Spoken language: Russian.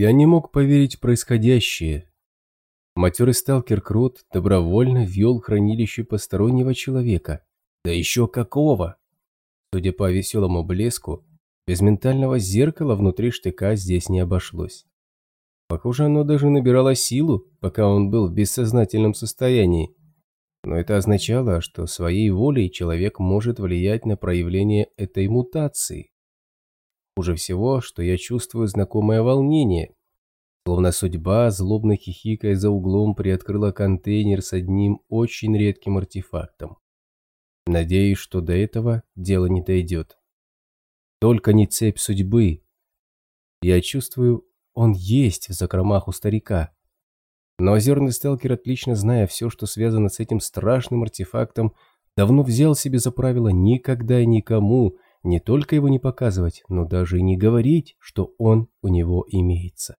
Я не мог поверить в происходящее. Матерый сталкер Крот добровольно ввел хранилище постороннего человека. Да еще какого! Судя по веселому блеску, без ментального зеркала внутри штыка здесь не обошлось. Похоже, оно даже набирало силу, пока он был в бессознательном состоянии. Но это означало, что своей волей человек может влиять на проявление этой мутации. Хуже всего, что я чувствую знакомое волнение. Словно судьба, злобно хихикая за углом, приоткрыла контейнер с одним очень редким артефактом. Надеюсь, что до этого дело не дойдет. Только не цепь судьбы. Я чувствую, он есть в закромах у старика. Но озерный сталкер, отлично зная все, что связано с этим страшным артефактом, давно взял себе за правило никогда и никому не только его не показывать, но даже и не говорить, что он у него имеется.